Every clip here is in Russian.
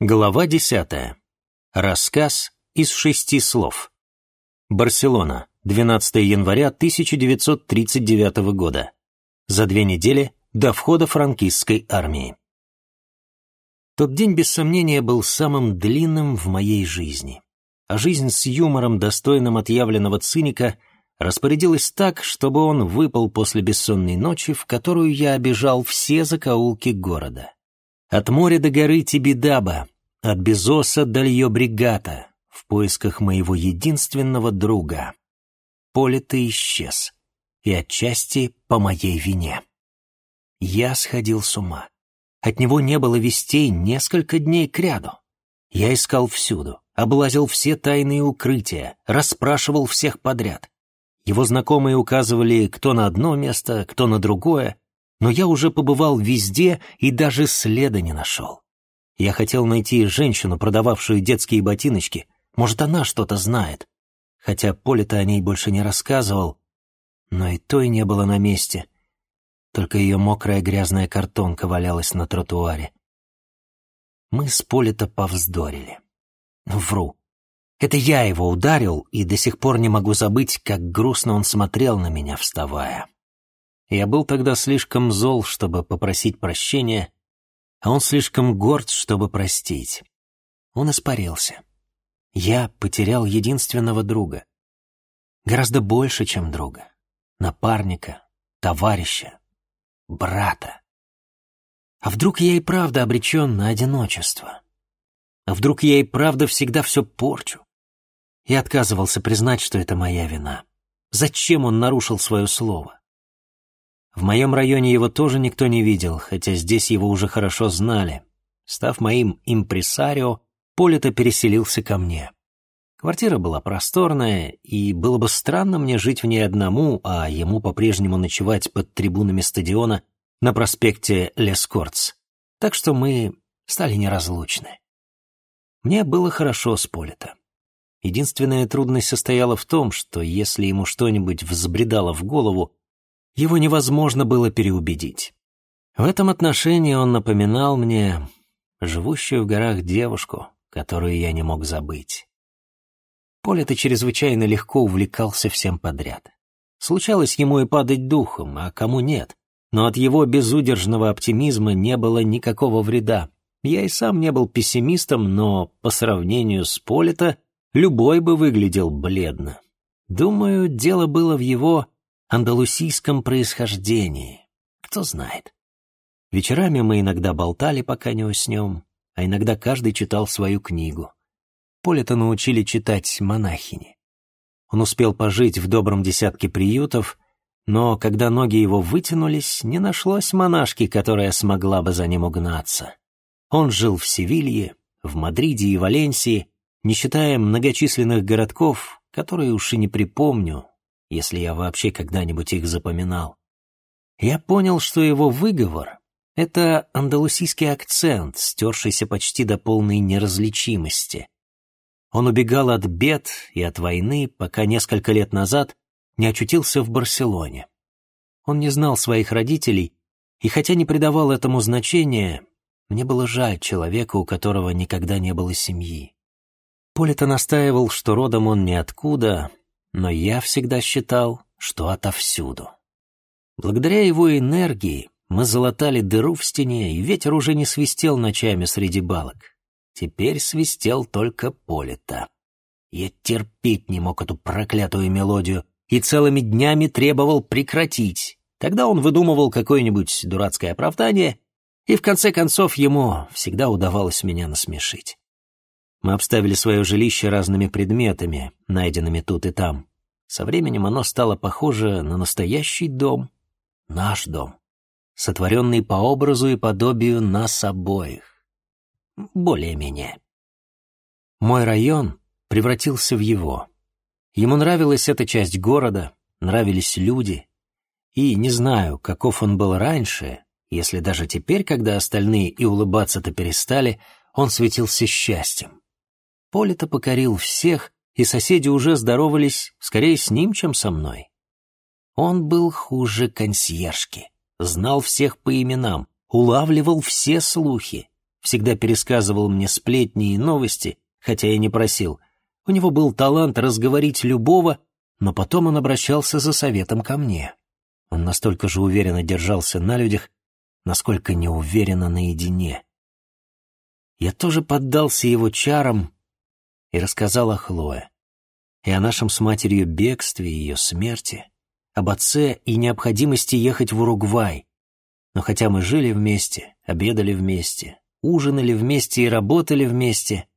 Глава десятая. Рассказ из шести слов. Барселона, 12 января 1939 года. За две недели до входа франкистской армии. Тот день, без сомнения, был самым длинным в моей жизни. А жизнь с юмором, достойным отъявленного циника, распорядилась так, чтобы он выпал после бессонной ночи, в которую я обижал все закоулки города. От моря до горы Тибидаба, от Безоса до Льё-Бригата, в поисках моего единственного друга. Поле-то исчез, и отчасти по моей вине. Я сходил с ума. От него не было вестей несколько дней кряду. Я искал всюду, облазил все тайные укрытия, расспрашивал всех подряд. Его знакомые указывали кто на одно место, кто на другое, но я уже побывал везде и даже следа не нашел. Я хотел найти женщину, продававшую детские ботиночки. Может, она что-то знает. Хотя Поле-то о ней больше не рассказывал. Но и той не было на месте. Только ее мокрая грязная картонка валялась на тротуаре. Мы с Поле-то повздорили. Вру. Это я его ударил, и до сих пор не могу забыть, как грустно он смотрел на меня, вставая. Я был тогда слишком зол, чтобы попросить прощения, а он слишком горд, чтобы простить. Он испарился. Я потерял единственного друга. Гораздо больше, чем друга. Напарника, товарища, брата. А вдруг я и правда обречен на одиночество? А вдруг я и правда всегда все порчу? Я отказывался признать, что это моя вина. Зачем он нарушил свое слово? В моем районе его тоже никто не видел, хотя здесь его уже хорошо знали. Став моим импресарио, Полито переселился ко мне. Квартира была просторная, и было бы странно мне жить в ней одному, а ему по-прежнему ночевать под трибунами стадиона на проспекте Лескортс. Так что мы стали неразлучны. Мне было хорошо с Полито. Единственная трудность состояла в том, что если ему что-нибудь взбредало в голову, его невозможно было переубедить. В этом отношении он напоминал мне живущую в горах девушку, которую я не мог забыть. Поле-то чрезвычайно легко увлекался всем подряд. Случалось ему и падать духом, а кому нет. Но от его безудержного оптимизма не было никакого вреда. Я и сам не был пессимистом, но по сравнению с Полето любой бы выглядел бледно. Думаю, дело было в его андалусийском происхождении. Кто знает. Вечерами мы иногда болтали, пока не уснем, а иногда каждый читал свою книгу. Поле-то научили читать монахини. Он успел пожить в добром десятке приютов, но когда ноги его вытянулись, не нашлось монашки, которая смогла бы за ним угнаться. Он жил в Севилье, в Мадриде и Валенсии, не считая многочисленных городков, которые уж и не припомню, если я вообще когда-нибудь их запоминал. Я понял, что его выговор — это андалусийский акцент, стершийся почти до полной неразличимости. Он убегал от бед и от войны, пока несколько лет назад не очутился в Барселоне. Он не знал своих родителей, и хотя не придавал этому значения, мне было жаль человека, у которого никогда не было семьи. Полита настаивал, что родом он ниоткуда, но я всегда считал, что отовсюду. Благодаря его энергии мы залатали дыру в стене, и ветер уже не свистел ночами среди балок. Теперь свистел только Полита. Я терпеть не мог эту проклятую мелодию и целыми днями требовал прекратить. Тогда он выдумывал какое-нибудь дурацкое оправдание, и в конце концов ему всегда удавалось меня насмешить. Мы обставили свое жилище разными предметами, найденными тут и там. Со временем оно стало похоже на настоящий дом, наш дом, сотворенный по образу и подобию нас обоих. Более-менее. Мой район превратился в его. Ему нравилась эта часть города, нравились люди. И не знаю, каков он был раньше, если даже теперь, когда остальные и улыбаться-то перестали, он светился счастьем. Поле-то покорил всех, и соседи уже здоровались скорее с ним, чем со мной. Он был хуже консьержки, знал всех по именам, улавливал все слухи. всегда пересказывал мне сплетни и новости, хотя и не просил. У него был талант разговорить любого, но потом он обращался за советом ко мне. Он настолько же уверенно держался на людях, насколько неуверенно наедине. Я тоже поддался его чарам и рассказал о Хлое, и о нашем с матерью бегстве и ее смерти, об отце и необходимости ехать в Уругвай. Но хотя мы жили вместе, обедали вместе, ужинали вместе и работали вместе,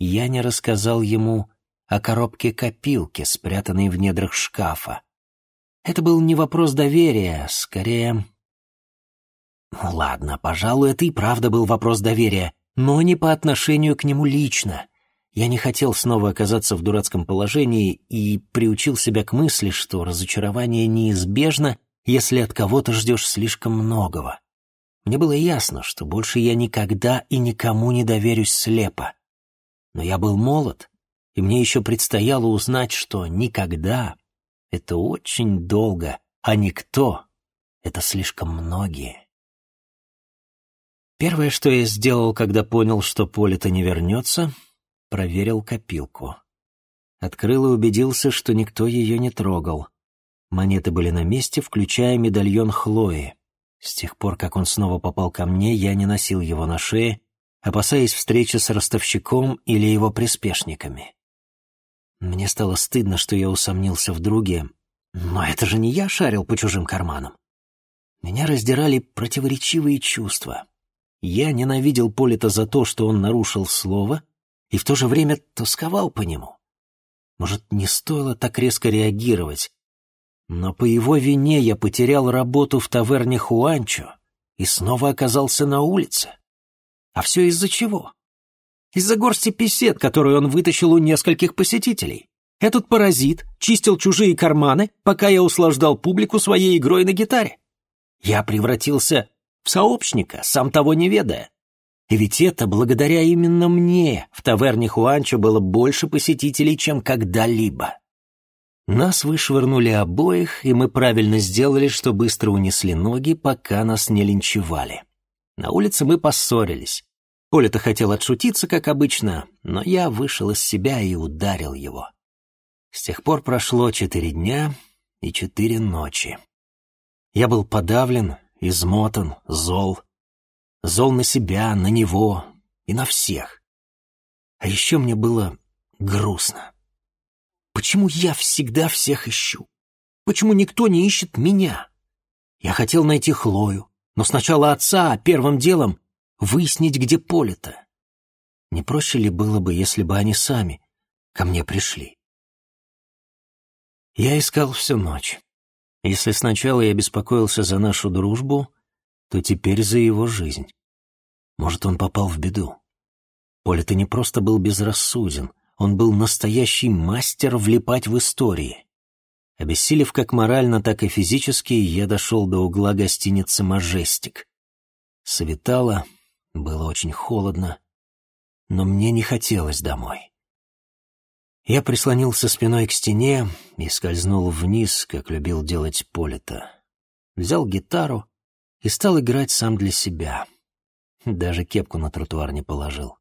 я не рассказал ему о коробке копилки, спрятанной в недрах шкафа. Это был не вопрос доверия, скорее... Ну ладно, пожалуй, это и правда был вопрос доверия, но не по отношению к нему лично. Я не хотел снова оказаться в дурацком положении и приучил себя к мысли, что разочарование неизбежно, если от кого-то ждешь слишком многого. Мне было ясно, что больше я никогда и никому не доверюсь слепо. Но я был молод, и мне еще предстояло узнать, что никогда — это очень долго, а никто — это слишком многие. Первое, что я сделал, когда понял, что поле-то не вернется, проверил копилку. Открыл и убедился, что никто ее не трогал. Монеты были на месте, включая медальон Хлои. С тех пор, как он снова попал ко мне, я не носил его на шее, опасаясь встречи с ростовщиком или его приспешниками. Мне стало стыдно, что я усомнился в друге, но это же не я шарил по чужим карманам. Меня раздирали противоречивые чувства. Я ненавидел Полита за то, что он нарушил слово, и в то же время тосковал по нему. Может, не стоило так резко реагировать, но по его вине я потерял работу в таверне Хуанчо и снова оказался на улице. А все из-за чего? Из-за горсти песет, которую он вытащил у нескольких посетителей. Этот паразит чистил чужие карманы, пока я услаждал публику своей игрой на гитаре. Я превратился в сообщника, сам того не ведая. И ведь это благодаря именно мне в таверне Хуанчо было больше посетителей, чем когда-либо. Нас вышвырнули обоих, и мы правильно сделали, что быстро унесли ноги, пока нас не линчевали. На улице мы поссорились. Коля-то хотел отшутиться, как обычно, но я вышел из себя и ударил его. С тех пор прошло четыре дня и четыре ночи. Я был подавлен, измотан, зол. Зол на себя, на него и на всех. А еще мне было грустно. Почему я всегда всех ищу? Почему никто не ищет меня? Я хотел найти Хлою, но сначала отца, а первым делом выяснить, где поле-то. Не проще ли было бы, если бы они сами ко мне пришли? Я искал всю ночь. Если сначала я беспокоился за нашу дружбу, то теперь за его жизнь. Может, он попал в беду. Поле-то не просто был безрассуден, он был настоящий мастер влипать в истории. Обессилев как морально, так и физически, я дошел до угла гостиницы «Мажестик». Светало, было очень холодно, но мне не хотелось домой. Я прислонился спиной к стене и скользнул вниз, как любил делать Полита. Взял гитару и стал играть сам для себя. Даже кепку на тротуар не положил.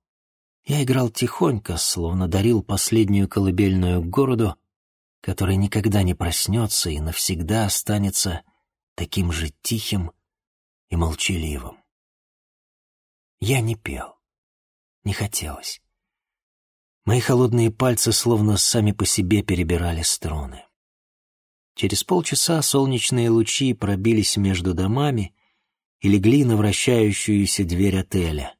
Я играл тихонько, словно дарил последнюю колыбельную городу, который никогда не проснется и навсегда останется таким же тихим и молчаливым. Я не пел. Не хотелось. Мои холодные пальцы словно сами по себе перебирали струны. Через полчаса солнечные лучи пробились между домами и легли на вращающуюся дверь отеля.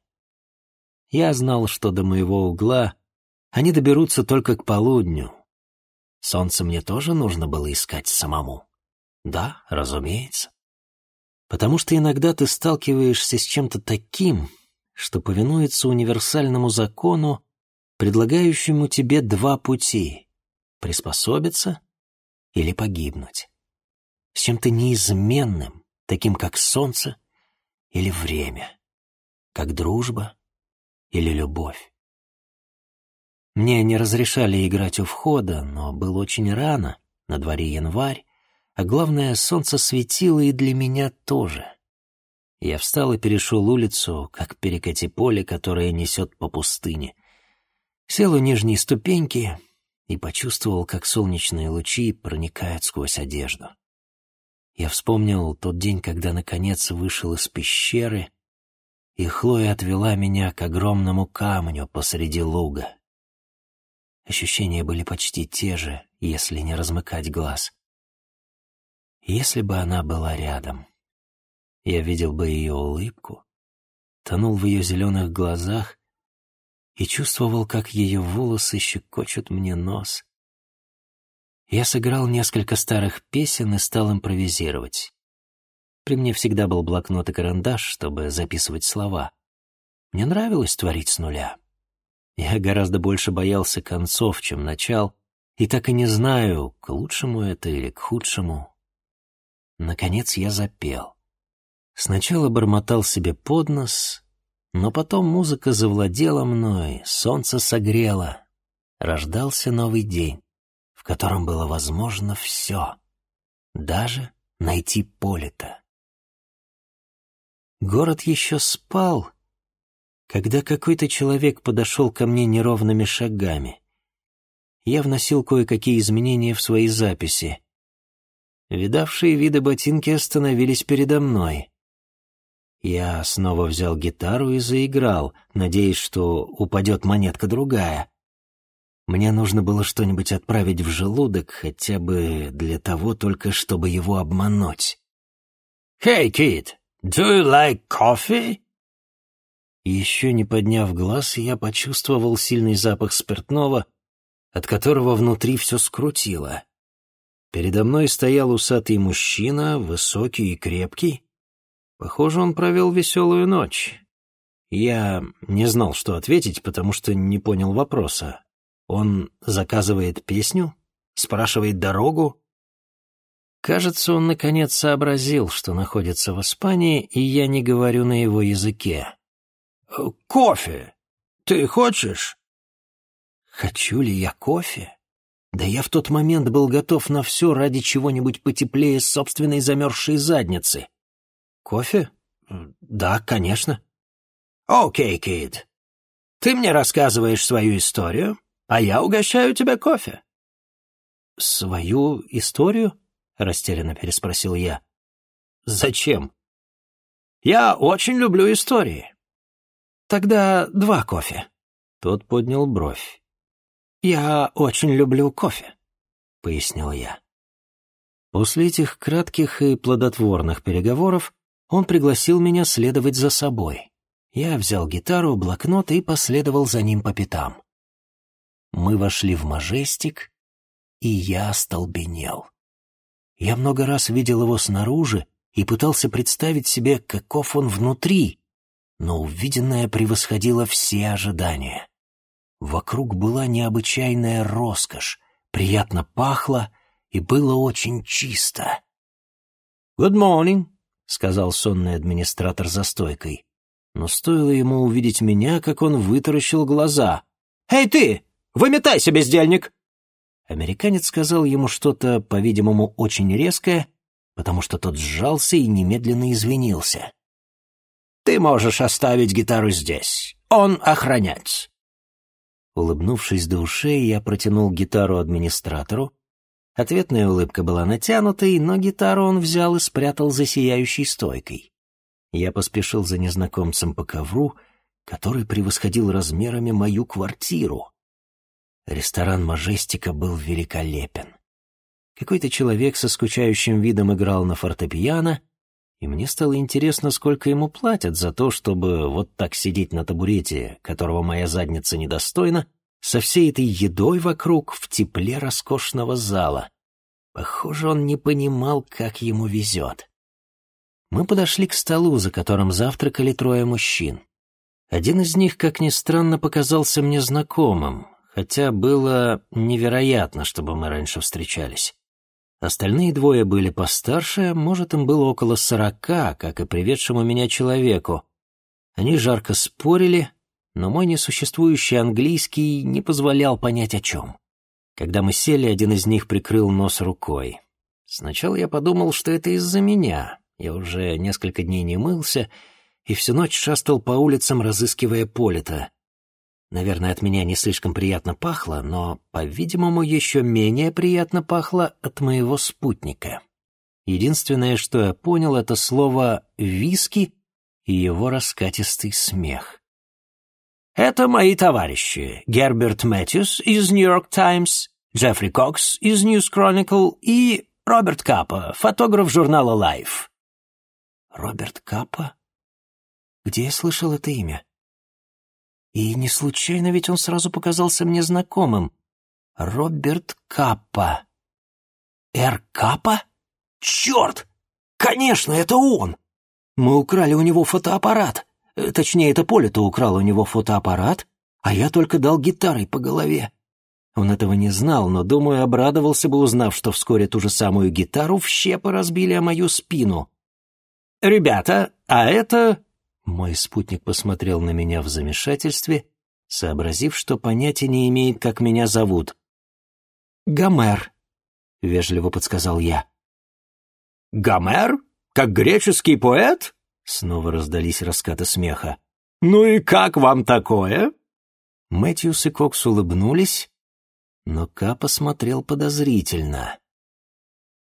Я знал, что до моего угла они доберутся только к полудню. Солнце мне тоже нужно было искать самому. Да, разумеется. Потому что иногда ты сталкиваешься с чем-то таким, что повинуется универсальному закону, предлагающему тебе два пути — приспособиться или погибнуть. С чем-то неизменным, таким как солнце или время, как дружба или любовь. Мне не разрешали играть у входа, но было очень рано, на дворе январь, а главное, солнце светило и для меня тоже. Я встал и перешел улицу, как перекати поле, которое несет по пустыне. Сел у нижней ступеньки и почувствовал, как солнечные лучи проникают сквозь одежду. Я вспомнил тот день, когда наконец вышел из пещеры, и Хлоя отвела меня к огромному камню посреди луга. Ощущения были почти те же, если не размыкать глаз. Если бы она была рядом, я видел бы ее улыбку, тонул в ее зеленых глазах и чувствовал, как ее волосы щекочут мне нос. Я сыграл несколько старых песен и стал импровизировать. При мне всегда был блокнот и карандаш, чтобы записывать слова. Мне нравилось творить с нуля. Я гораздо больше боялся концов, чем начал, и так и не знаю, к лучшему это или к худшему. Наконец я запел. Сначала бормотал себе под нос, но потом музыка завладела мной, солнце согрело. Рождался новый день, котором было возможно все, даже найти Полита. Город еще спал, когда какой-то человек подошел ко мне неровными шагами. Я вносил кое-какие изменения в свои записи. Видавшие виды ботинки остановились передо мной. Я снова взял гитару и заиграл, надеясь, что упадет монетка другая. Мне нужно было что-нибудь отправить в желудок, хотя бы для того только, чтобы его обмануть. «Hey, kid, do you like coffee?» Еще не подняв глаз, я почувствовал сильный запах спиртного, от которого внутри все скрутило. Передо мной стоял усатый мужчина, высокий и крепкий. Похоже, он провел веселую ночь. Я не знал, что ответить, потому что не понял вопроса. Он заказывает песню? Спрашивает дорогу? Кажется, он наконец сообразил, что находится в Испании, и я не говорю на его языке. «Кофе! Ты хочешь?» «Хочу ли я кофе?» Да я в тот момент был готов на все ради чего-нибудь потеплее собственной замерзшей задницы. Кофе? Да, конечно. Окей, Кид. Ты мне рассказываешь свою историю, а я угощаю тебя кофе. Свою историю? Растерянно переспросил я. Зачем? Я очень люблю истории. Тогда два кофе. Тот поднял бровь. «Я очень люблю кофе», — пояснил я. После этих кратких и плодотворных переговоров он пригласил меня следовать за собой. Я взял гитару, блокнот и последовал за ним по пятам. Мы вошли в Мажестик, и я остолбенел. Я много раз видел его снаружи и пытался представить себе, каков он внутри, но увиденное превосходило все ожидания. Вокруг была необычайная роскошь, приятно пахло и было очень чисто. «Good morning», — сказал сонный администратор за стойкой. Но стоило ему увидеть меня, как он вытаращил глаза. «Эй ты! Выметайся, бездельник!» Американец сказал ему что-то, по-видимому, очень резкое, потому что тот сжался и немедленно извинился. «Ты можешь оставить гитару здесь. Он охранять. Улыбнувшись до ушей, я протянул гитару администратору. Ответная улыбка была натянутой, но гитару он взял и спрятал за сияющей стойкой. Я поспешил за незнакомцем по ковру, который превосходил размерами мою квартиру. Ресторан «Мажестика» был великолепен. Какой-то человек со скучающим видом играл на фортепиано, и мне стало интересно, сколько ему платят за то, чтобы вот так сидеть на табурете, которого моя задница недостойна, со всей этой едой вокруг в тепле роскошного зала. Похоже, он не понимал, как ему везет. Мы подошли к столу, за которым завтракали трое мужчин. Один из них, как ни странно, показался мне знакомым, хотя было невероятно, чтобы мы раньше встречались. Остальные двое были постарше, может, им было около сорока, как и приведшему меня человеку. Они жарко спорили, но мой несуществующий английский не позволял понять о чем. Когда мы сели, один из них прикрыл нос рукой. Сначала я подумал, что это из-за меня, Я уже несколько дней не мылся и всю ночь шастал по улицам, разыскивая Полита. Наверное, от меня не слишком приятно пахло, но, по-видимому, еще менее приятно пахло от моего спутника. Единственное, что я понял, это слово «виски» и его раскатистый смех. «Это мои товарищи. Герберт Мэтьюс из «Нью-Йорк Таймс», Джеффри Кокс из «News Chronicle и Роберт Капа, фотограф журнала Life». Роберт Капа? Где я слышал это имя? И не случайно ведь он сразу показался мне знакомым. Роберт Капа. Эр Капа? Черт! Конечно, это он! Мы украли у него фотоаппарат. Э, точнее, это Поле-то украл у него фотоаппарат, а я только дал гитарой по голове. Он этого не знал, но, думаю, обрадовался бы, узнав, что вскоре ту же самую гитару в щепы разбили о мою спину. «Ребята, а это...» Мой спутник посмотрел на меня в замешательстве, сообразив, что понятия не имеет, как меня зовут. «Гомер», — вежливо подсказал я. «Гомер? Как греческий поэт?» Снова раздались раскаты смеха. «Ну и как вам такое?» Мэтьюс и Кокс улыбнулись, но Ка посмотрел подозрительно.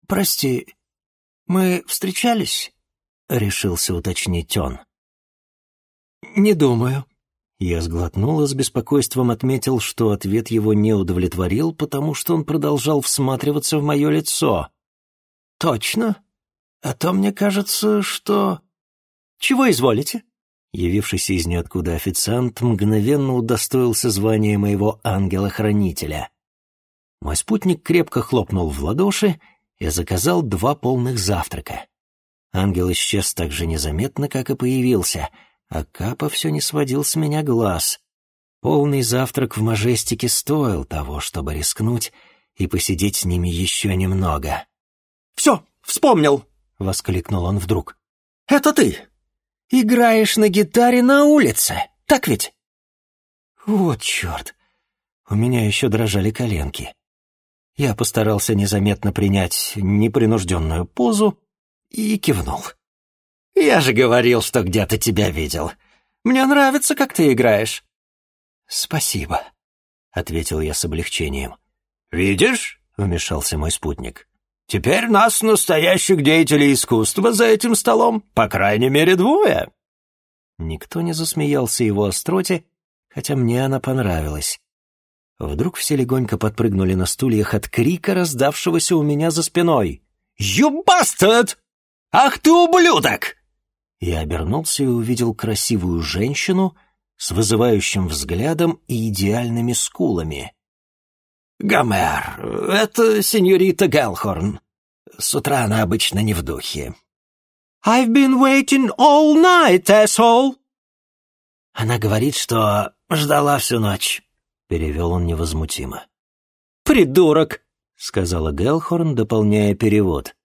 «Прости, мы встречались?» — решился уточнить он. «Не думаю». Я сглотнул и с беспокойством отметил, что ответ его не удовлетворил, потому что он продолжал всматриваться в мое лицо. «Точно? А то мне кажется, что...» «Чего изволите?» Явившийся из ниоткуда официант мгновенно удостоился звания моего ангела-хранителя. Мой спутник крепко хлопнул в ладоши и заказал два полных завтрака. Ангел исчез так же незаметно, как и появился, а Капа все не сводил с меня глаз. Полный завтрак в Мажестике стоил того, чтобы рискнуть и посидеть с ними еще немного. «Все, вспомнил!» — воскликнул он вдруг. «Это ты! Играешь на гитаре на улице, так ведь?» «Вот черт! У меня еще дрожали коленки. Я постарался незаметно принять непринужденную позу и кивнул. «Я же говорил, что где-то тебя видел. Мне нравится, как ты играешь». «Спасибо», — ответил я с облегчением. «Видишь?» — вмешался мой спутник. «Теперь нас, настоящих деятелей искусства, за этим столом, по крайней мере, двое». Никто не засмеялся его остроте, хотя мне она понравилась. Вдруг все легонько подпрыгнули на стульях от крика, раздавшегося у меня за спиной. «You bastard! Ах ты ублюдок!» Я обернулся и увидел красивую женщину с вызывающим взглядом и идеальными скулами. «Гомер, это сеньорита Гелхорн. С утра она обычно не в духе». «I've been waiting all night, asshole!» Она говорит, что ждала всю ночь. — перевел он невозмутимо. «Придурок!» — сказала Гелхорн, дополняя перевод.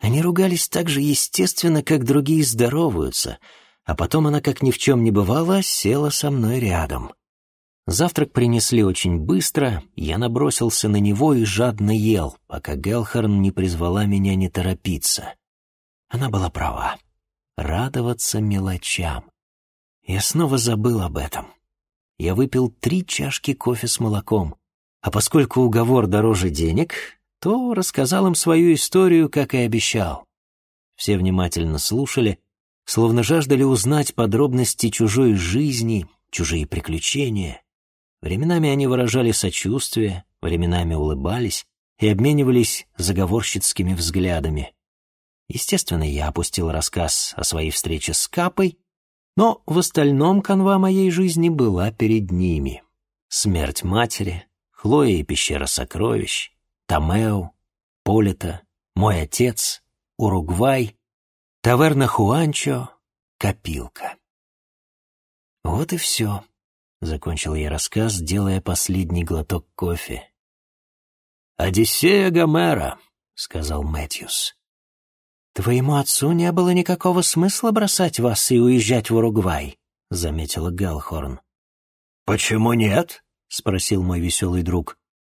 Они ругались так же естественно, как другие здороваются, а потом она, как ни в чем не бывало, села со мной рядом. Завтрак принесли очень быстро, я набросился на него и жадно ел, пока Гелхорн не призвала меня не торопиться. Она была права. Радоваться мелочам. Я снова забыл об этом я выпил три чашки кофе с молоком, а поскольку уговор дороже денег, то рассказал им свою историю, как и обещал. Все внимательно слушали, словно жаждали узнать подробности чужой жизни, чужие приключения. Временами они выражали сочувствие, временами улыбались и обменивались заговорщицкими взглядами. Естественно, я опустил рассказ о своей встрече с Капой но в остальном канва моей жизни была перед ними. Смерть матери, Хлоя и пещера сокровищ, Томео, Полита, мой отец, Уругвай, таверна Хуанчо, Копилка. Вот и все, — закончил я рассказ, делая последний глоток кофе. «Одиссея Гомера», — сказал Мэтьюс. «Твоему отцу не было никакого смысла бросать вас и уезжать в Уругвай», — заметила Галхорн. «Почему нет?» — спросил мой веселый друг.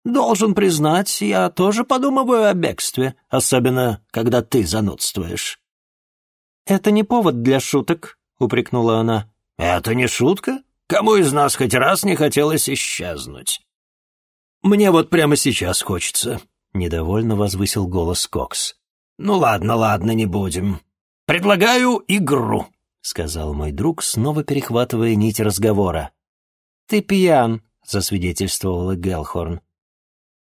«Должен признать, я тоже подумываю о бегстве, особенно когда ты занудствуешь». «Это не повод для шуток», — упрекнула она. «Это не шутка? Кому из нас хоть раз не хотелось исчезнуть?» «Мне вот прямо сейчас хочется», — недовольно возвысил голос Кокс. «Ну ладно, ладно, не будем. Предлагаю игру», — сказал мой друг, снова перехватывая нить разговора. «Ты пьян», — засвидетельствовала Гелхорн.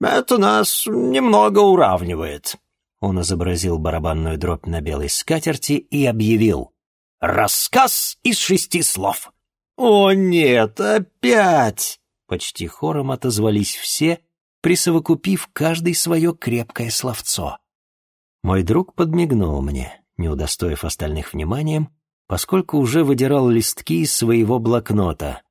«Это нас немного уравнивает», — он изобразил барабанную дробь на белой скатерти и объявил. «Рассказ из шести слов». «О нет, опять!» — почти хором отозвались все, присовокупив каждый свое крепкое словцо. Мой друг подмигнул мне, не удостоив остальных вниманием, поскольку уже выдирал листки из своего блокнота.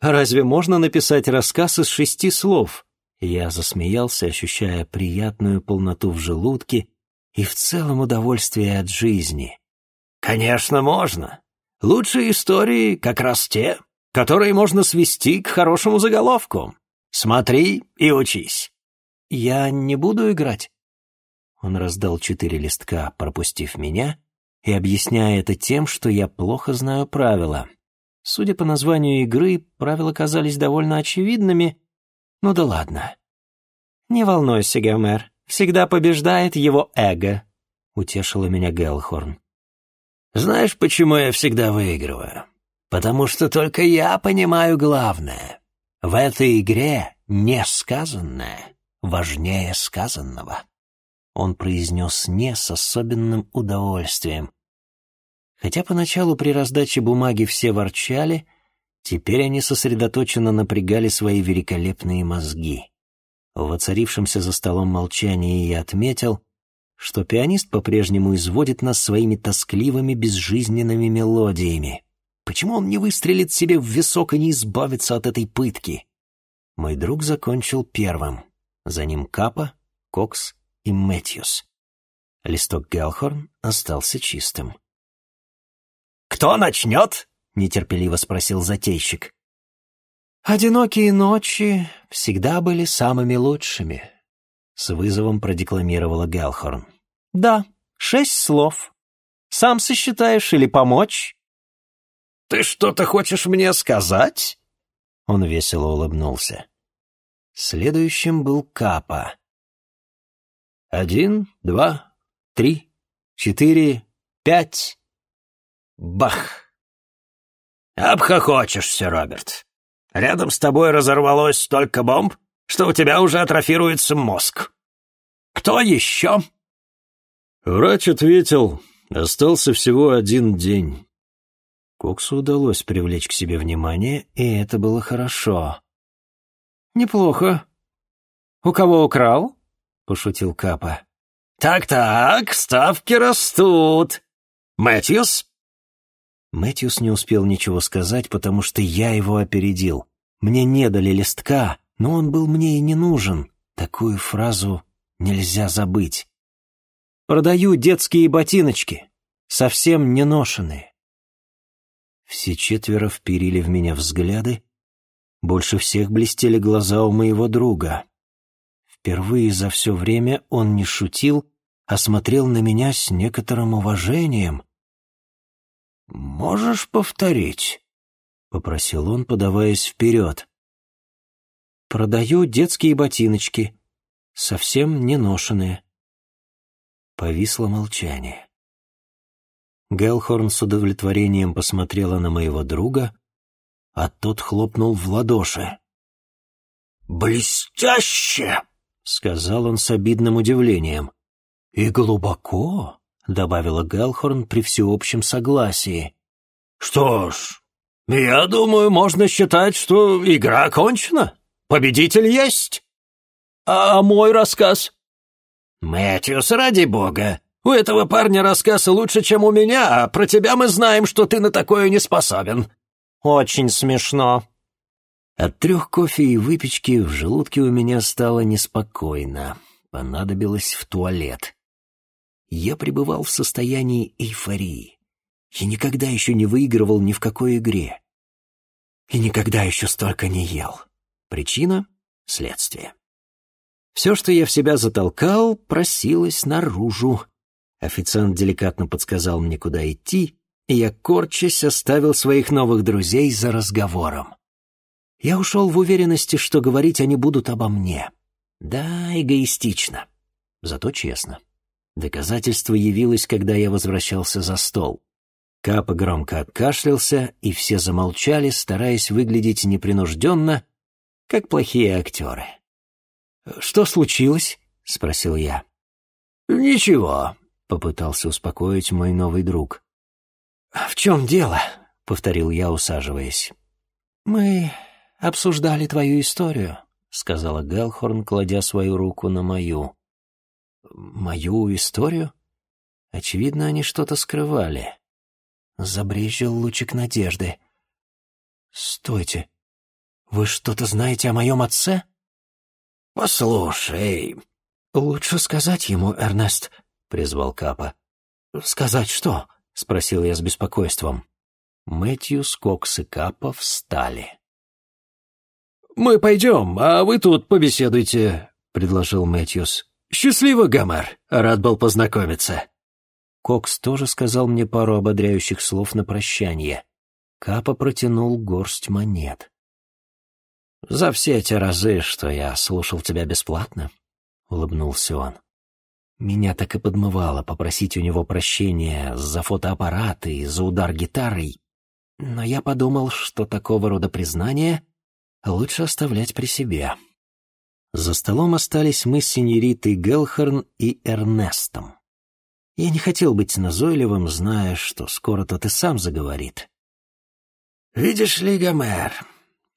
«Разве можно написать рассказ из шести слов?» Я засмеялся, ощущая приятную полноту в желудке и в целом удовольствие от жизни. «Конечно, можно. Лучшие истории как раз те, которые можно свести к хорошему заголовку. Смотри и учись». «Я не буду играть». Он раздал четыре листка, пропустив меня, и объясняя это тем, что я плохо знаю правила. Судя по названию игры, правила казались довольно очевидными, ну да ладно. «Не волнуйся, Гомер, всегда побеждает его эго», — утешила меня Гелхорн. «Знаешь, почему я всегда выигрываю? Потому что только я понимаю главное. В этой игре несказанное важнее сказанного». Он произнес «не» с особенным удовольствием. Хотя поначалу при раздаче бумаги все ворчали, теперь они сосредоточенно напрягали свои великолепные мозги. В воцарившемся за столом молчании я отметил, что пианист по-прежнему изводит нас своими тоскливыми безжизненными мелодиями. Почему он не выстрелит себе в висок и не избавится от этой пытки? Мой друг закончил первым. За ним Капа, Кокс и Мэтьюс. Листок Гелхорн остался чистым. «Кто начнет?» — нетерпеливо спросил затейщик. «Одинокие ночи всегда были самыми лучшими», — с вызовом продекламировала Гелхорн. «Да, шесть слов. Сам сосчитаешь или помочь?» «Ты что-то хочешь мне сказать?» Он весело улыбнулся. Следующим был Капа. Один, два, три, четыре, пять. Бах! Обхохочешься, Роберт. Рядом с тобой разорвалось столько бомб, что у тебя уже атрофируется мозг. Кто еще?» Врач ответил, остался всего один день. Коксу удалось привлечь к себе внимание, и это было хорошо. «Неплохо. У кого украл?» — пошутил Капа. «Так-так, ставки растут. Мэтьюс?» Мэтьюс не успел ничего сказать, потому что я его опередил. Мне не дали листка, но он был мне и не нужен. Такую фразу нельзя забыть. «Продаю детские ботиночки, совсем не ношенные». Все четверо вперили в меня взгляды. Больше всех блестели глаза у моего друга. Впервые за все время он не шутил, а смотрел на меня с некоторым уважением. «Можешь повторить?» — попросил он, подаваясь вперед. «Продаю детские ботиночки, совсем не ношенные». Повисло молчание. Гелхорн с удовлетворением посмотрела на моего друга, а тот хлопнул в ладоши. «Блестяще!» — сказал он с обидным удивлением. «И глубоко», — добавила Галхорн при всеобщем согласии. «Что ж, я думаю, можно считать, что игра окончена. Победитель есть. А мой рассказ?» «Мэтьюс, ради бога, у этого парня рассказ лучше, чем у меня, а про тебя мы знаем, что ты на такое не способен». «Очень смешно», от трех кофе и выпечки в желудке у меня стало неспокойно. Понадобилось в туалет. Я пребывал в состоянии эйфории. Я никогда еще не выигрывал ни в какой игре. И никогда еще столько не ел. Причина — следствие. Все, что я в себя затолкал, просилось наружу. Официант деликатно подсказал мне, куда идти, и я, корчась, оставил своих новых друзей за разговором. Я ушел в уверенности, что говорить они будут обо мне. Да, эгоистично, зато честно. Доказательство явилось, когда я возвращался за стол. Капа громко откашлялся, и все замолчали, стараясь выглядеть непринужденно, как плохие актеры. «Что случилось?» — спросил я. «Ничего», — попытался успокоить мой новый друг. «В чем дело?» — повторил я, усаживаясь. «Мы обсуждали твою историю», — сказала Гелхорн, кладя свою руку на мою. «Мою историю?» Очевидно, они что-то скрывали. Забрезжил лучик надежды. «Стойте! Вы что-то знаете о моем отце?» «Послушай...» «Лучше сказать ему, Эрнест», — призвал Капа. «Сказать что?» — спросил я с беспокойством. Мэтью, Скокс и Капа встали. «Мы пойдем, а вы тут побеседуйте», — предложил Мэтьюс. «Счастливо, Гомер! Рад был познакомиться». Кокс тоже сказал мне пару ободряющих слов на прощание. Капа протянул горсть монет. «За все эти разы, что я слушал тебя бесплатно», — улыбнулся он. Меня так и подмывало попросить у него прощения за фотоаппарат и за удар гитарой, но я подумал, что такого рода признания лучше оставлять при себе. За столом остались мы с сеньоритой Гелхорн и Эрнестом. Я не хотел быть назойливым, зная, что скоро тот и сам заговорит. «Видишь ли, Гомер,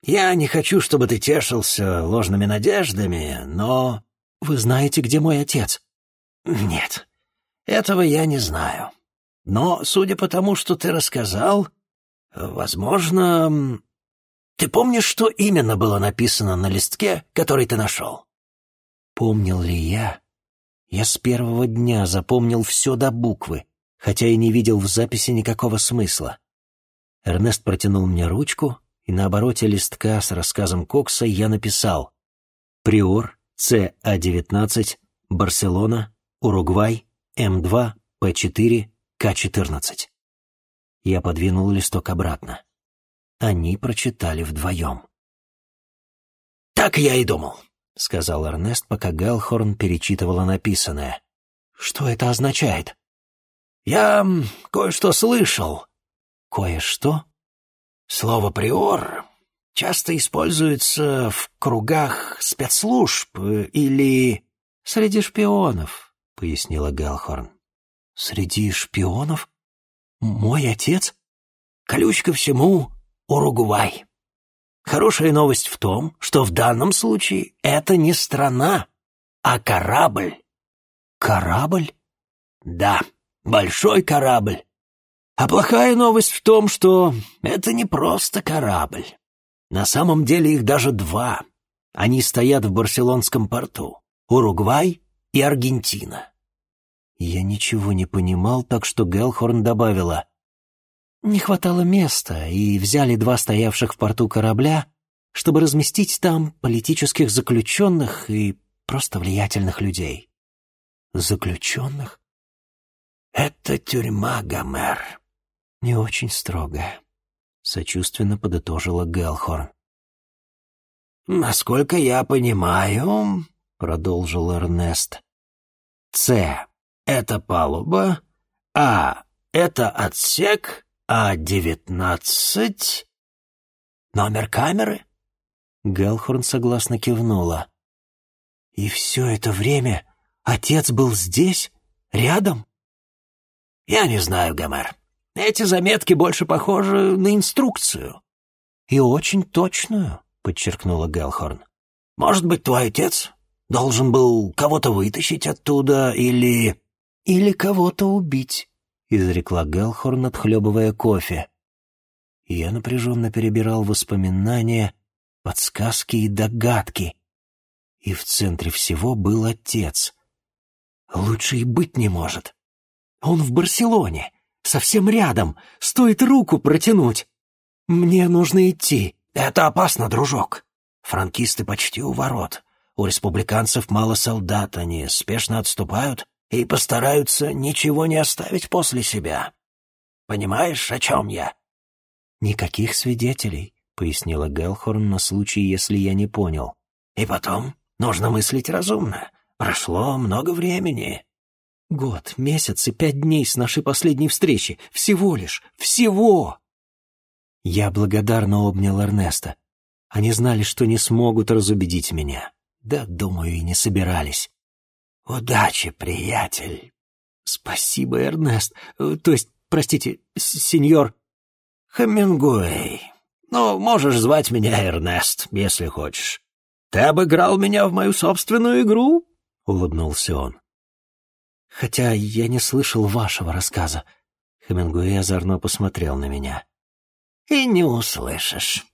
я не хочу, чтобы ты тешился ложными надеждами, но...» «Вы знаете, где мой отец?» «Нет, этого я не знаю. Но, судя по тому, что ты рассказал, возможно... Ты помнишь, что именно было написано на листке, который ты нашел?» Помнил ли я? Я с первого дня запомнил все до буквы, хотя и не видел в записи никакого смысла. Эрнест протянул мне ручку, и на обороте листка с рассказом Кокса я написал «Приор, ЦА-19, Барселона, Уругвай, М2, П4, К14». Я подвинул листок обратно. Они прочитали вдвоем. «Так я и думал», — сказал Эрнест, пока Геллхорн перечитывала написанное. «Что это означает?» «Я кое-что слышал». «Кое-что?» «Слово «приор» часто используется в кругах спецслужб или...» «Среди шпионов», — пояснила Галхорн. «Среди шпионов? Мой отец?» «Ключ ко всему — Уругвай». Хорошая новость в том, что в данном случае это не страна, а корабль. Корабль? Да, большой корабль. А плохая новость в том, что это не просто корабль. На самом деле их даже два. Они стоят в Барселонском порту. Уругвай и Аргентина. Я ничего не понимал, так что Гелхорн добавила. Не хватало места, и взяли два стоявших в порту корабля, чтобы разместить там политических заключенных и просто влиятельных людей. Заключенных? Это тюрьма, Гомер. Не очень строгая. Сочувственно подытожила Гелхорн. «Насколько я понимаю, — продолжил Эрнест, — С — это палуба, А — это отсек, а девятнадцать... Номер камеры? Галхорн согласно кивнула. И все это время отец был здесь, рядом? Я не знаю, Гомер. Эти заметки больше похожи на инструкцию. И очень точную, подчеркнула Галхорн. Может быть, твой отец должен был кого-то вытащить оттуда или... Или кого-то убить, — изрекла Гелхорн, отхлебывая кофе. Я напряженно перебирал воспоминания, подсказки и догадки. И в центре всего был отец. Лучше и быть не может. Он в Барселоне, совсем рядом, стоит руку протянуть. Мне нужно идти. Это опасно, дружок. Франкисты почти у ворот. У республиканцев мало солдат, они спешно отступают, и постараются ничего не оставить после себя. Понимаешь, о чем я?» «Никаких свидетелей», — пояснила Гелхорн на случай, если я не понял. «И потом нужно мыслить разумно. Прошло много времени». «Год, месяц и пять дней с нашей последней встречи. Всего лишь. Всего!» Я благодарно обнял Эрнеста. Они знали, что не смогут разубедить меня. Да, думаю, и не собирались. «Удачи, приятель!» «Спасибо, Эрнест. Э, то есть, простите, сеньор...» «Хемингуэй. Ну, можешь звать меня Эрнест, если хочешь. Ты обыграл меня в мою собственную игру?» — улыбнулся он. «Хотя я не слышал вашего рассказа». Хемингуэй озорно посмотрел на меня. «И не услышишь.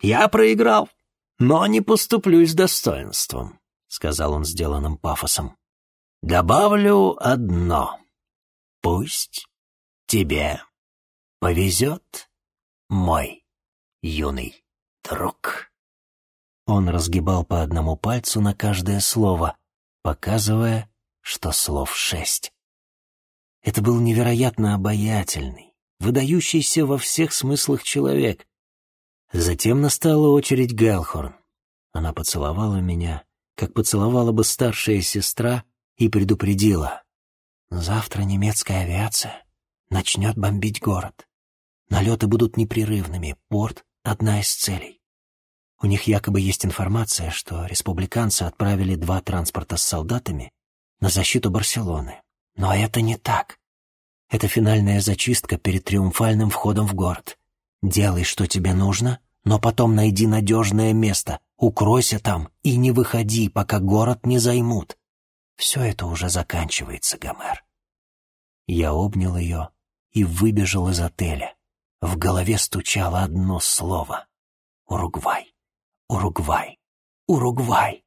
Я проиграл, но не поступлюсь достоинством», — сказал он сделанным пафосом. «Добавлю одно. Пусть тебе повезет, мой юный друг». Он разгибал по одному пальцу на каждое слово, показывая, что слов шесть. Это был невероятно обаятельный, выдающийся во всех смыслах человек. Затем настала очередь Гэлхорн. Она поцеловала меня, как поцеловала бы старшая сестра, и предупредила. «Завтра немецкая авиация начнет бомбить город. Налеты будут непрерывными, порт — одна из целей. У них якобы есть информация, что республиканцы отправили два транспорта с солдатами на защиту Барселоны. Но это не так. Это финальная зачистка перед триумфальным входом в город. Делай, что тебе нужно, но потом найди надежное место, укройся там и не выходи, пока город не займут. Все это уже заканчивается, Гомер. Я обнял ее и выбежал из отеля. В голове стучало одно слово — Уругвай. Уругвай. Уругвай.